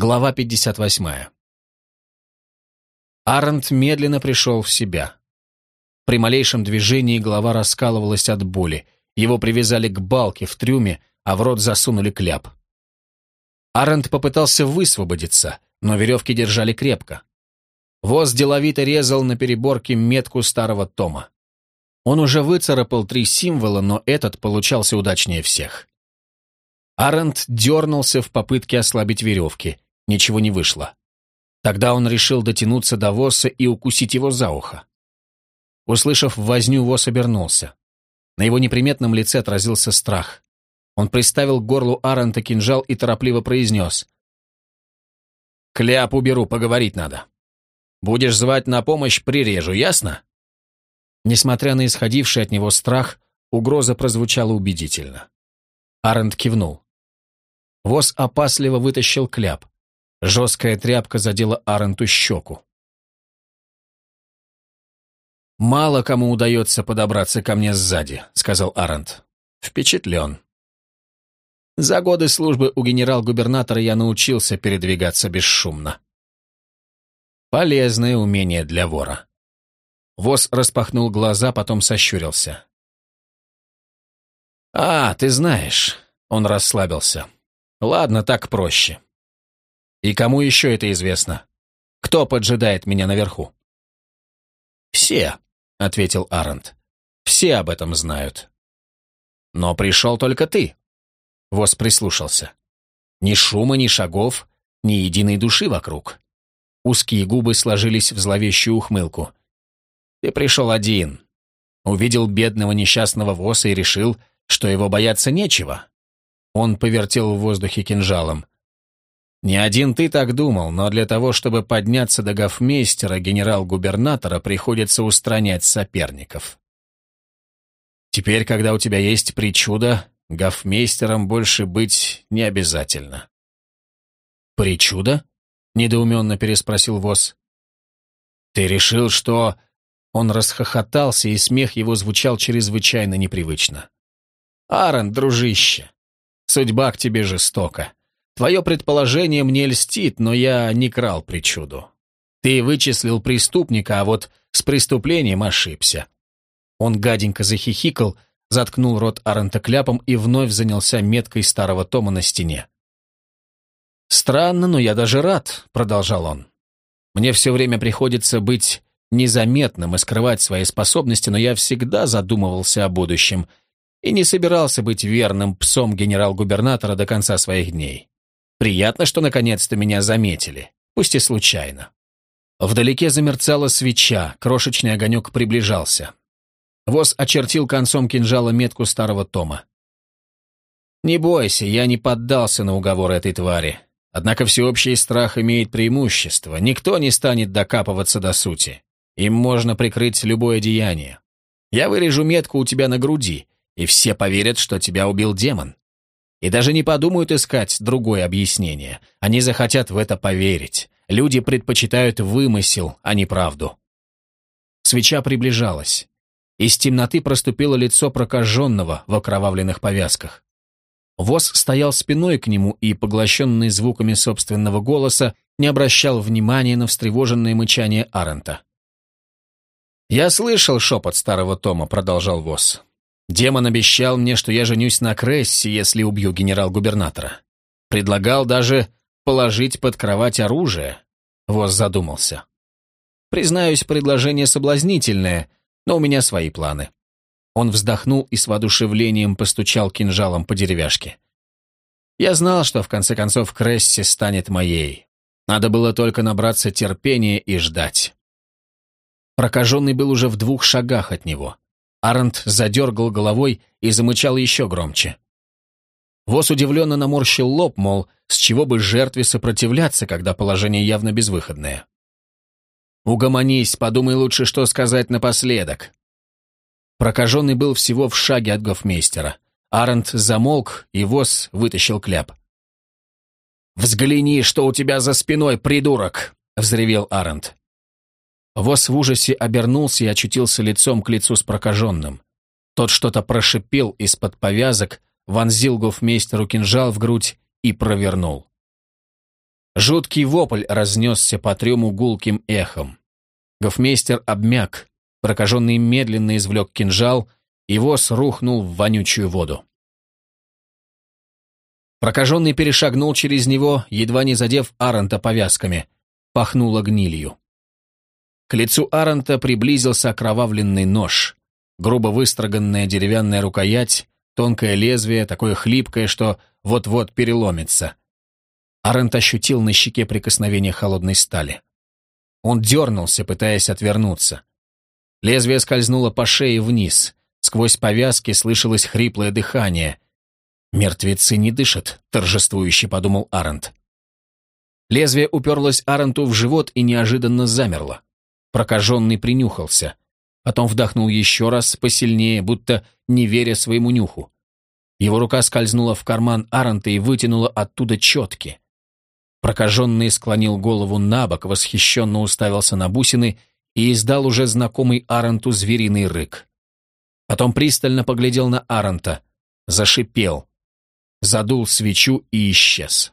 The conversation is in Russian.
Глава 58. Арент медленно пришел в себя. При малейшем движении голова раскалывалась от боли. Его привязали к балке в трюме, а в рот засунули кляп. Арент попытался высвободиться, но веревки держали крепко. Воз деловито резал на переборке метку старого тома. Он уже выцарапал три символа, но этот получался удачнее всех. Арент дернулся в попытке ослабить веревки. Ничего не вышло. Тогда он решил дотянуться до Восса и укусить его за ухо. Услышав возню, Восс обернулся. На его неприметном лице отразился страх. Он приставил к горлу Арента кинжал и торопливо произнес. «Кляп уберу, поговорить надо. Будешь звать на помощь, прирежу, ясно?» Несмотря на исходивший от него страх, угроза прозвучала убедительно. Арент кивнул. Воз опасливо вытащил кляп. Жесткая тряпка задела Аренту щеку. «Мало кому удается подобраться ко мне сзади», — сказал Арент. «Впечатлен». За годы службы у генерал-губернатора я научился передвигаться бесшумно. Полезное умение для вора. Воз распахнул глаза, потом сощурился. «А, ты знаешь», — он расслабился. «Ладно, так проще. И кому еще это известно? Кто поджидает меня наверху?» «Все», — ответил Арент. «Все об этом знают». «Но пришел только ты». Воз прислушался. Ни шума, ни шагов, ни единой души вокруг. Узкие губы сложились в зловещую ухмылку. Ты пришел один. Увидел бедного несчастного Воса и решил, что его бояться нечего. Он повертел в воздухе кинжалом. Не один ты так думал, но для того, чтобы подняться до гофмейстера генерал-губернатора, приходится устранять соперников. Теперь, когда у тебя есть причуда, гофмейстером больше быть не обязательно. «Причуда?» — недоуменно переспросил Вос. «Ты решил, что...» Он расхохотался, и смех его звучал чрезвычайно непривычно. «Аарон, дружище, судьба к тебе жестока. Твое предположение мне льстит, но я не крал причуду. Ты вычислил преступника, а вот с преступлением ошибся». Он гаденько захихикал, заткнул рот Арента кляпом и вновь занялся меткой старого тома на стене. «Странно, но я даже рад», — продолжал он. «Мне все время приходится быть незаметным и скрывать свои способности, но я всегда задумывался о будущем и не собирался быть верным псом генерал-губернатора до конца своих дней. Приятно, что наконец-то меня заметили, пусть и случайно. Вдалеке замерцала свеча, крошечный огонек приближался. Воз очертил концом кинжала метку старого тома. «Не бойся, я не поддался на уговоры этой твари. Однако всеобщий страх имеет преимущество. Никто не станет докапываться до сути. Им можно прикрыть любое деяние. Я вырежу метку у тебя на груди, и все поверят, что тебя убил демон. И даже не подумают искать другое объяснение. Они захотят в это поверить. Люди предпочитают вымысел, а не правду. Свеча приближалась. Из темноты проступило лицо прокаженного в окровавленных повязках. Воз стоял спиной к нему и, поглощенный звуками собственного голоса, не обращал внимания на встревоженное мычание Арента. «Я слышал шепот старого Тома», — продолжал Восс. «Демон обещал мне, что я женюсь на Крессе, если убью генерал-губернатора. Предлагал даже положить под кровать оружие». Восс задумался. «Признаюсь, предложение соблазнительное, но у меня свои планы». Он вздохнул и с воодушевлением постучал кинжалом по деревяшке. «Я знал, что в конце концов Кресси станет моей. Надо было только набраться терпения и ждать». Прокаженный был уже в двух шагах от него. Арент задергал головой и замычал еще громче. Вос удивленно наморщил лоб, мол, с чего бы жертве сопротивляться, когда положение явно безвыходное. «Угомонись, подумай лучше, что сказать напоследок». Прокаженный был всего в шаге от гофмейстера. Арент замолк, и Вос вытащил кляп. «Взгляни, что у тебя за спиной, придурок!» — взревел Арент. Вос в ужасе обернулся и очутился лицом к лицу с прокаженным. Тот что-то прошипел из-под повязок, вонзил гофмейстеру кинжал в грудь и провернул. Жуткий вопль разнесся по трему гулким эхом. Гофмейстер обмяк, прокаженный медленно извлек кинжал, и воз рухнул в вонючую воду. Прокаженный перешагнул через него, едва не задев Аронта повязками. Пахнуло гнилью. К лицу Аронта приблизился окровавленный нож. Грубо выстроганная деревянная рукоять, тонкое лезвие, такое хлипкое, что вот-вот переломится. Арент ощутил на щеке прикосновение холодной стали. Он дернулся, пытаясь отвернуться. Лезвие скользнуло по шее вниз. Сквозь повязки слышалось хриплое дыхание. «Мертвецы не дышат», — торжествующе подумал Арент. Лезвие уперлось Аренту в живот и неожиданно замерло. Прокаженный принюхался. Потом вдохнул еще раз, посильнее, будто не веря своему нюху. Его рука скользнула в карман Арента и вытянула оттуда четки. Прокаженный склонил голову на бок, восхищенно уставился на бусины и издал уже знакомый Аренту звериный рык. Потом пристально поглядел на Арента, зашипел, задул свечу и исчез.